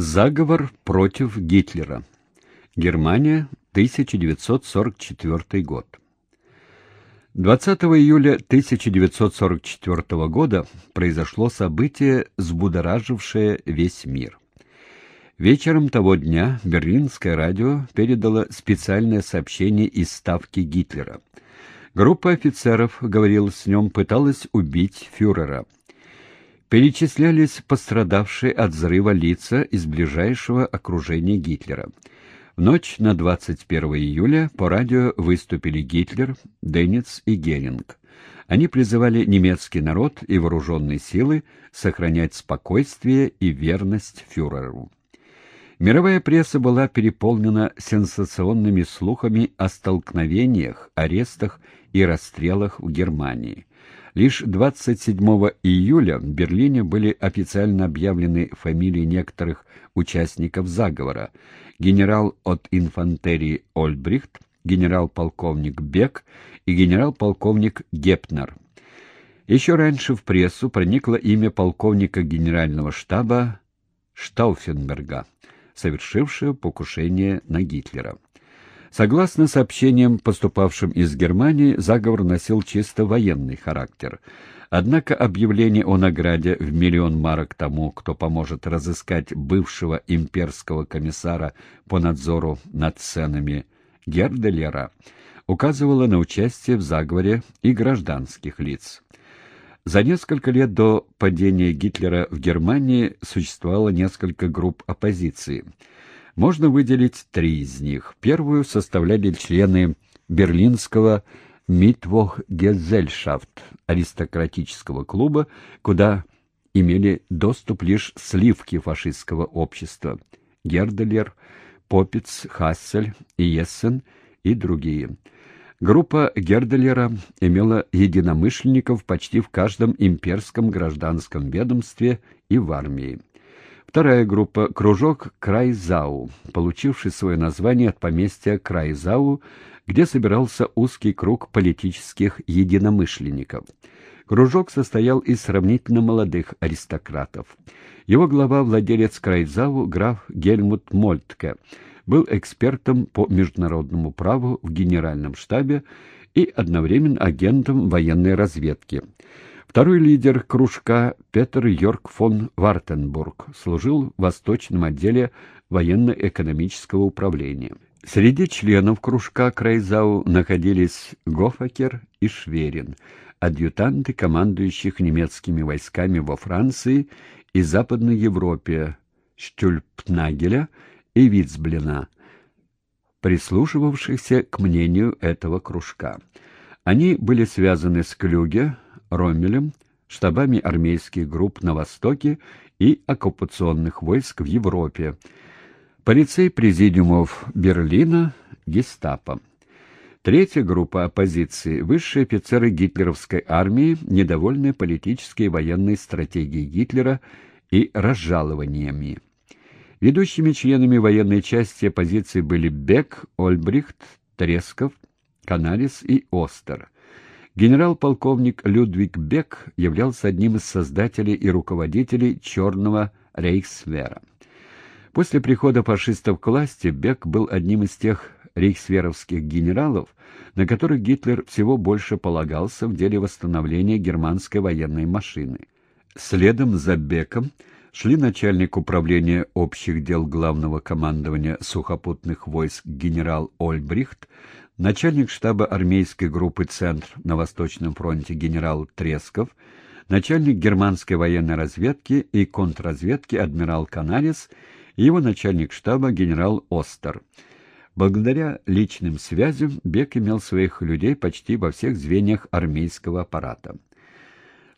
Заговор против Гитлера. Германия, 1944 год. 20 июля 1944 года произошло событие, взбудоражившее весь мир. Вечером того дня Берлинское радио передало специальное сообщение из ставки Гитлера. Группа офицеров, говорил с нем, пыталась убить фюрера – Перечислялись пострадавшие от взрыва лица из ближайшего окружения Гитлера. В ночь на 21 июля по радио выступили Гитлер, Денниц и Геринг. Они призывали немецкий народ и вооруженные силы сохранять спокойствие и верность фюреру. Мировая пресса была переполнена сенсационными слухами о столкновениях, арестах и расстрелах в Германии. Лишь 27 июля в Берлине были официально объявлены фамилии некоторых участников заговора. Генерал от инфантерии Ольбрихт, генерал-полковник Бек и генерал-полковник Гепнер. Еще раньше в прессу проникло имя полковника генерального штаба Штауфенберга, совершившего покушение на Гитлера. Согласно сообщениям, поступавшим из Германии, заговор носил чисто военный характер. Однако объявление о награде в миллион марок тому, кто поможет разыскать бывшего имперского комиссара по надзору над ценами Герделера, указывало на участие в заговоре и гражданских лиц. За несколько лет до падения Гитлера в Германии существовало несколько групп оппозиции – можно выделить три из них. Первую составляли члены берлинского Митвох-Гезельшафт, аристократического клуба, куда имели доступ лишь сливки фашистского общества. Герделер, Попиц, Хассель, Иессен и другие. Группа Герделера имела единомышленников почти в каждом имперском гражданском ведомстве и в армии. Вторая группа — кружок Крайзау, получивший свое название от поместья Крайзау, где собирался узкий круг политических единомышленников. Кружок состоял из сравнительно молодых аристократов. Его глава, владелец Крайзау, граф Гельмут Мольтке, был экспертом по международному праву в генеральном штабе и одновременно агентом военной разведки. Второй лидер кружка Петр Йорк фон Вартенбург служил в Восточном отделе военно-экономического управления. Среди членов кружка Крайзау находились Гофакер и Шверин, адъютанты командующих немецкими войсками во Франции и Западной Европе Штюльпнагеля и Вицблина, прислушивавшихся к мнению этого кружка. Они были связаны с Клюге, Роммелем, штабами армейских групп на Востоке и оккупационных войск в Европе, полицей президиумов Берлина, гестапо. Третья группа оппозиции – высшие офицеры гитлеровской армии, недовольные политической и военной стратегией Гитлера и разжалованиями. Ведущими членами военной части оппозиции были Бек, Ольбрихт, Тресков, Канарис и Остер – Генерал-полковник Людвиг Бек являлся одним из создателей и руководителей «Черного рейхсвера». После прихода фашистов к власти Бек был одним из тех рейхсверовских генералов, на которых Гитлер всего больше полагался в деле восстановления германской военной машины. Следом за Беком шли начальник управления общих дел главного командования сухопутных войск генерал Ольбрихт, начальник штаба армейской группы «Центр» на Восточном фронте генерал Тресков, начальник германской военной разведки и контрразведки адмирал Канарис и его начальник штаба генерал Остер. Благодаря личным связям Бек имел своих людей почти во всех звеньях армейского аппарата.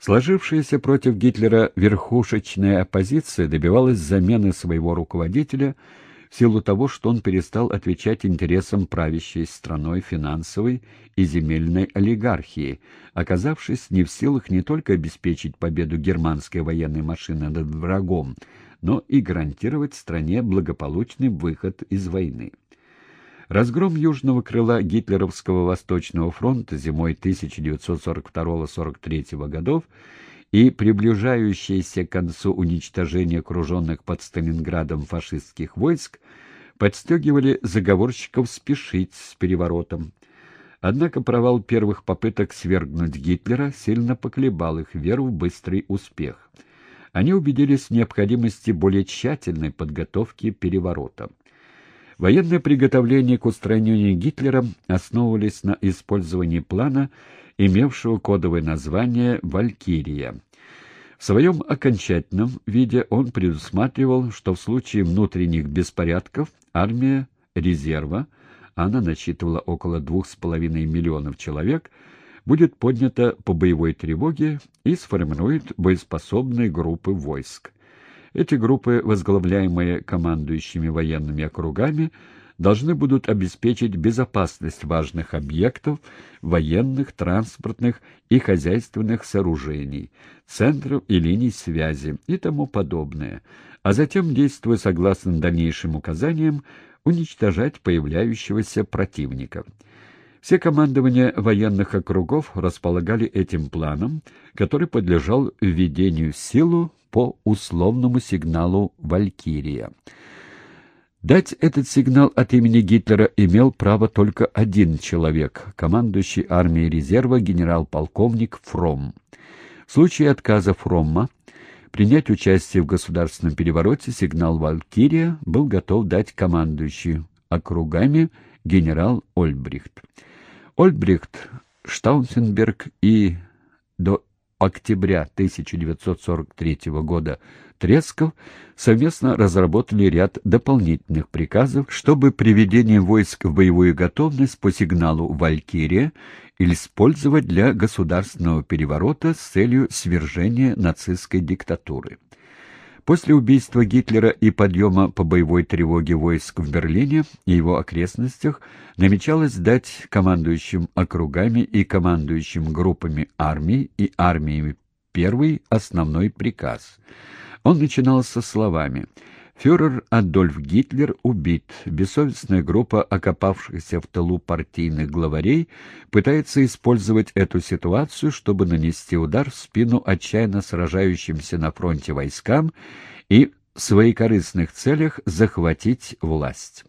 Сложившаяся против Гитлера верхушечная оппозиция добивалась замены своего руководителя – в силу того, что он перестал отвечать интересам правящей страной финансовой и земельной олигархии, оказавшись не в силах не только обеспечить победу германской военной машины над врагом, но и гарантировать стране благополучный выход из войны. Разгром южного крыла гитлеровского Восточного фронта зимой 1942-43 годов и приближающееся к концу уничтожение окруженных под Сталинградом фашистских войск подстегивали заговорщиков спешить с переворотом. Однако провал первых попыток свергнуть Гитлера сильно поколебал их веру в быстрый успех. Они убедились в необходимости более тщательной подготовки переворота. Военные приготовления к устранению Гитлера основывались на использовании плана, имевшего кодовое название «Валькирия». В своем окончательном виде он предусматривал, что в случае внутренних беспорядков армия резерва, она насчитывала около двух с половиной миллионов человек, будет поднята по боевой тревоге и сформирует боеспособные группы войск. Эти группы, возглавляемые командующими военными округами, должны будут обеспечить безопасность важных объектов, военных, транспортных и хозяйственных сооружений, центров и линий связи и тому подобное, а затем, действуя согласно дальнейшим указаниям, уничтожать появляющегося противника. Все командования военных округов располагали этим планом, который подлежал введению в силу по условному сигналу «Валькирия». Дать этот сигнал от имени Гитлера имел право только один человек, командующий армией резерва генерал-полковник Фромм. В случае отказа Фромма принять участие в государственном перевороте сигнал «Валькирия» был готов дать командующий округами генерал Ольбрихт. Ольбрихт, Штаунсенберг и до октября 1943 года Тресков совместно разработали ряд дополнительных приказов, чтобы приведение войск в боевую готовность по сигналу «Валькирия» использовать для государственного переворота с целью свержения нацистской диктатуры. После убийства Гитлера и подъема по боевой тревоге войск в Берлине и его окрестностях намечалось дать командующим округами и командующим группами армий и армиями первый основной приказ. Он начинался словами Фюрер Адольф Гитлер убит. Бессовестная группа окопавшихся в тылу партийных главарей пытается использовать эту ситуацию, чтобы нанести удар в спину отчаянно сражающимся на фронте войскам и в своекорыстных целях захватить власть.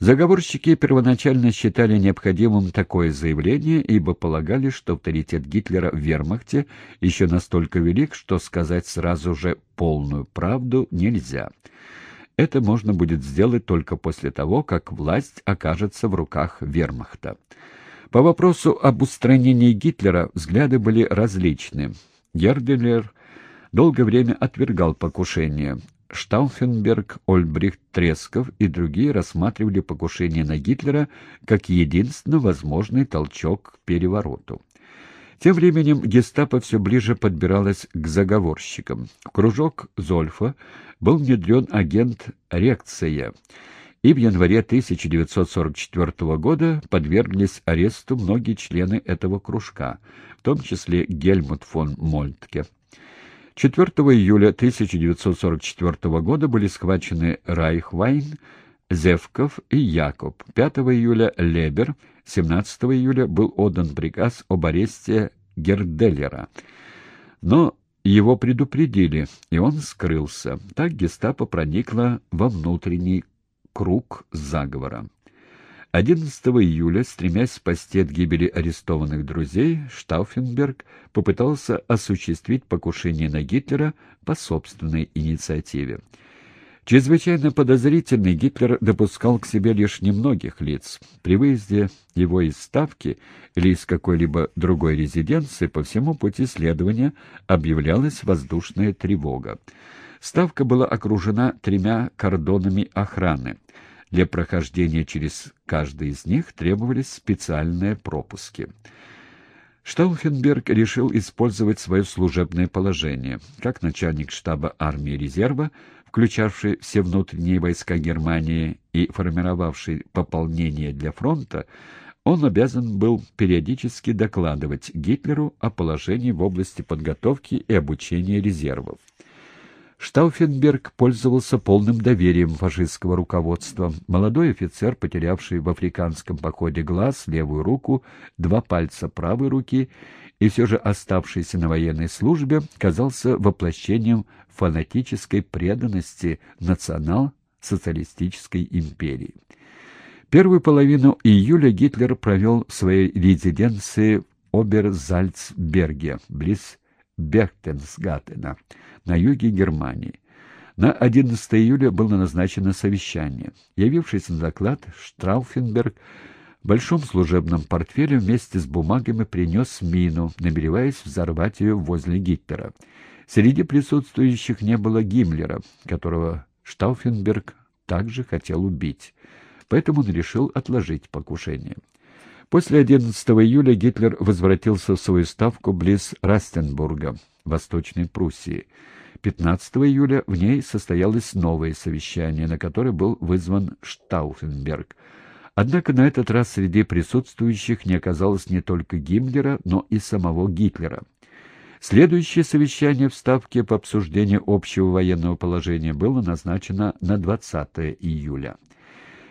Заговорщики первоначально считали необходимым такое заявление, ибо полагали, что авторитет Гитлера в вермахте еще настолько велик, что сказать сразу же полную правду нельзя. Это можно будет сделать только после того, как власть окажется в руках вермахта. По вопросу об устранении Гитлера взгляды были различны. Герделер долгое время отвергал покушение. Штауфенберг, Ольбрихт, Тресков и другие рассматривали покушение на Гитлера как единственно возможный толчок к перевороту. Тем временем гестапо все ближе подбиралось к заговорщикам. В кружок Зольфа был внедрен агент Рекция, и в январе 1944 года подверглись аресту многие члены этого кружка, в том числе Гельмут фон Мольтке. 4 июля 1944 года были схвачены Райхвайн, Зевков и Якоб. 5 июля Лебер, 17 июля был отдан приказ об аресте Герделлера. Но его предупредили, и он скрылся. Так гестапо проникло во внутренний круг заговора. 11 июля, стремясь спасти от гибели арестованных друзей, Штауфенберг попытался осуществить покушение на Гитлера по собственной инициативе. Чрезвычайно подозрительный Гитлер допускал к себе лишь немногих лиц. При выезде его из Ставки или из какой-либо другой резиденции по всему пути следования объявлялась воздушная тревога. Ставка была окружена тремя кордонами охраны. Для прохождения через каждый из них требовались специальные пропуски. Штауфенберг решил использовать свое служебное положение. Как начальник штаба армии резерва включавший все внутренние войска Германии и формировавший пополнение для фронта, он обязан был периодически докладывать Гитлеру о положении в области подготовки и обучения резервов. Штауфенберг пользовался полным доверием фашистского руководства. Молодой офицер, потерявший в африканском походе глаз, левую руку, два пальца правой руки и все же оставшийся на военной службе казался воплощением фанатической преданности национал-социалистической империи. Первую половину июля Гитлер провел в своей резиденции Оберзальцберге, близ Бехтенсгаттена, на юге Германии. На 11 июля было назначено совещание. Явившись на доклад, Штрауфенберг в большом служебном портфеле вместе с бумагами принес мину, намереваясь взорвать ее возле Гитлера. Среди присутствующих не было Гиммлера, которого Штауфенберг также хотел убить. Поэтому он решил отложить покушение. После 11 июля Гитлер возвратился в свою ставку близ Растенбурга, Восточной Пруссии. 15 июля в ней состоялось новое совещание, на которое был вызван Штауфенберг. Однако на этот раз среди присутствующих не оказалось не только Гиммлера, но и самого Гитлера. Следующее совещание в Ставке по обсуждению общего военного положения было назначено на 20 июля.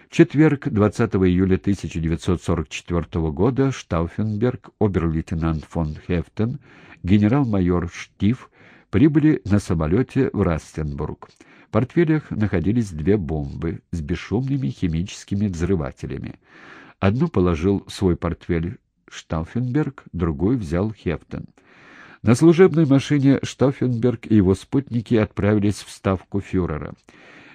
Четверг, 20 июля 1944 года, Штауфенберг, обер-лейтенант фон Хефтен, генерал-майор Штиф прибыли на самолете в Растенбург. В портфелях находились две бомбы с бесшумными химическими взрывателями. Одну положил в свой портфель Штауфенберг, другую взял Хефтен. На служебной машине Штауфенберг и его спутники отправились в ставку фюрера.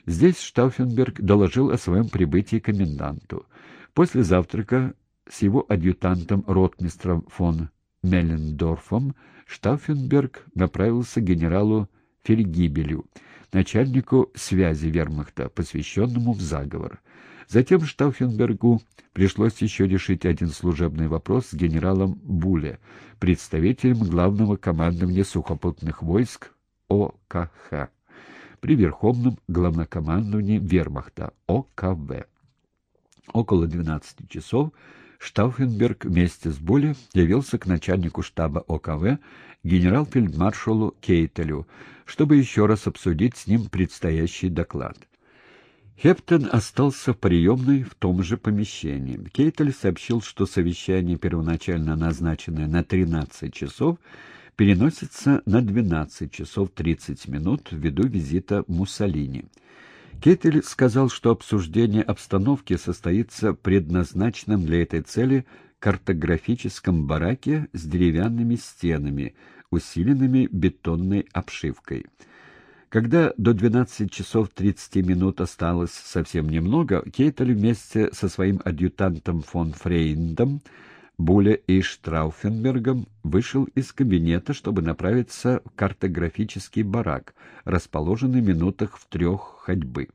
Здесь Штауфенберг доложил о своем прибытии коменданту. После завтрака с его адъютантом ротмистром фон Меллендорфом Штауфенберг направился к генералу Фельгибелю, начальнику связи вермахта, посвященному в заговор. Затем Штауфенбергу пришлось еще решить один служебный вопрос с генералом Буле, представителем главного командования сухопутных войск ОКХ при Верховном главнокомандовании вермахта ОКВ. Около 12 часов Штауфенберг вместе с Буле явился к начальнику штаба ОКВ генерал-фельдмаршалу Кейтелю, чтобы еще раз обсудить с ним предстоящий доклад. Хептон остался в приемной в том же помещении. Кейтель сообщил, что совещание, первоначально назначенное на 13 часов, переносится на 12 часов 30 минут ввиду визита Муссолини. Кетель сказал, что обсуждение обстановки состоится в предназначенном для этой цели картографическом бараке с деревянными стенами, усиленными бетонной обшивкой. Когда до 12 часов 30 минут осталось совсем немного, Кейтель вместе со своим адъютантом фон Фрейндом, Буле и Штрауфенбергом вышел из кабинета, чтобы направиться в картографический барак, расположенный в минутах в трех ходьбы.